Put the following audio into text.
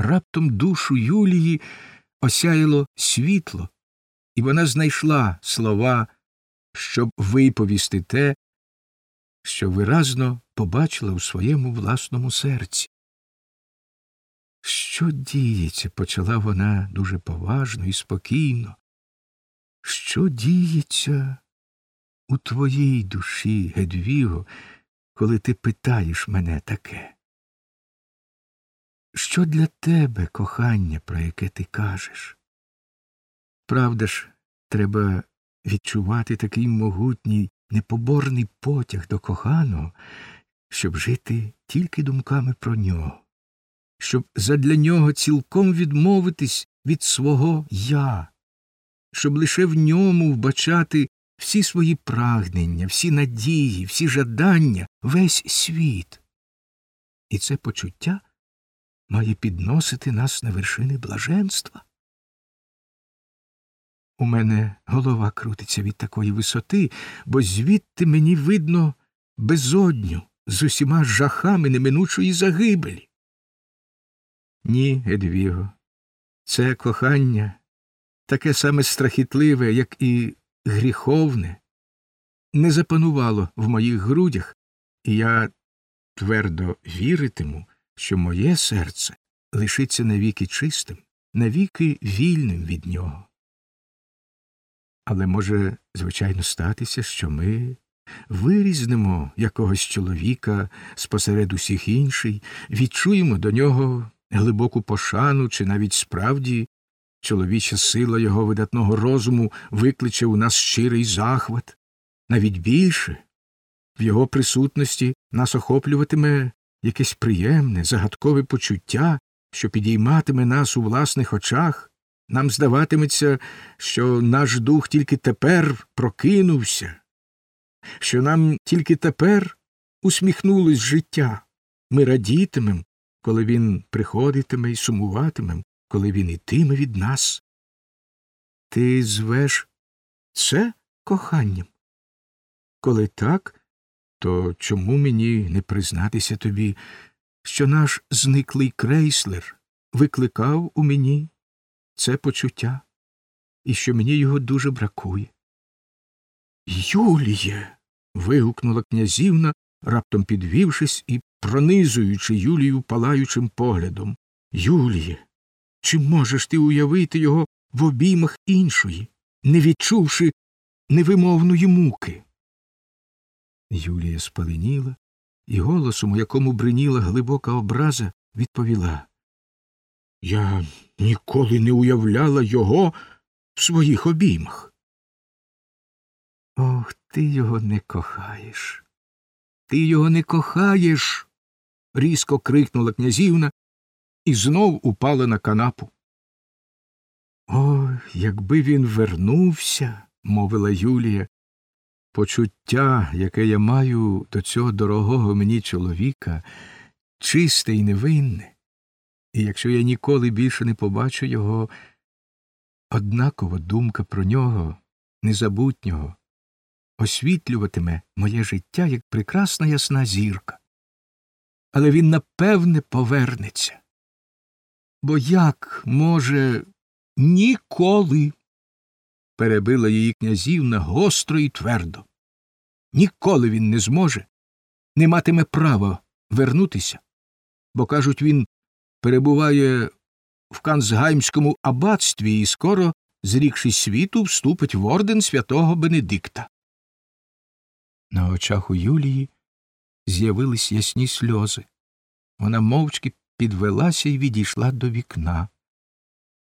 раптом душу Юлії осяяло світло, і вона знайшла слова, щоб виповісти те, що виразно побачила у своєму власному серці. Що діється? почала вона дуже поважно і спокійно. Що діється у твоїй душі, Гедвіго, коли ти питаєш мене таке? Що для тебе кохання, про яке ти кажеш? Правда ж, треба відчувати такий могутній, непоборний потяг до коханого, щоб жити тільки думками про нього, щоб задля нього цілком відмовитись від свого я, щоб лише в ньому вбачати всі свої прагнення, всі надії, всі жадання, весь світ. І це почуття має підносити нас на вершини блаженства. У мене голова крутиться від такої висоти, бо звідти мені видно безодню з усіма жахами неминучої загибелі. Ні, Едвіго, це кохання таке саме страхітливе, як і гріховне, не запанувало в моїх грудях, і я твердо віритиму, що моє серце лишиться навіки чистим, навіки вільним від нього. Але може, звичайно, статися, що ми вирізнемо якогось чоловіка спосеред усіх інших, відчуємо до нього глибоку пошану, чи навіть справді чоловіча сила його видатного розуму викличе у нас щирий захват, навіть більше в його присутності нас охоплюватиме якесь приємне, загадкове почуття, що підійматиме нас у власних очах, нам здаватиметься, що наш дух тільки тепер прокинувся, що нам тільки тепер усміхнулось життя. Ми радітимем, коли він приходитиме і сумуватимем, коли він ітиме від нас. Ти звеш це коханням? Коли так, то чому мені не признатися тобі, що наш зниклий крейслер викликав у мені це почуття, і що мені його дуже бракує? Юліє. вигукнула князівна, раптом підвівшись і пронизуючи Юлію палаючим поглядом. Юліє, чи можеш ти уявити його в обіймах іншої, не відчувши невимовної муки? Юлія спаленіла, і голосом, у якому бриніла глибока образа, відповіла Я ніколи не уявляла його в своїх обіймах. Ох, ти його не кохаєш. Ти його не кохаєш. різко крикнула князівна і знов упала на канапу. Ой, якби він вернувся, мовила Юлія, почуття, яке я маю до цього дорогого мені чоловіка, чисте і невинне, і якщо я ніколи більше не побачу його, однакова думка про нього, незабутнього, освітлюватиме моє життя як прекрасна ясна зірка. Але він напевне повернеться. Бо як може ніколи? Перебила її князівна гостро і твердо. Ніколи він не зможе, не матиме права вернутися, бо, кажуть, він перебуває в Канцгаймському аббатстві і скоро, зрікшись світу, вступить в орден святого Бенедикта. На очах у Юлії з'явились ясні сльози. Вона мовчки підвелася і відійшла до вікна.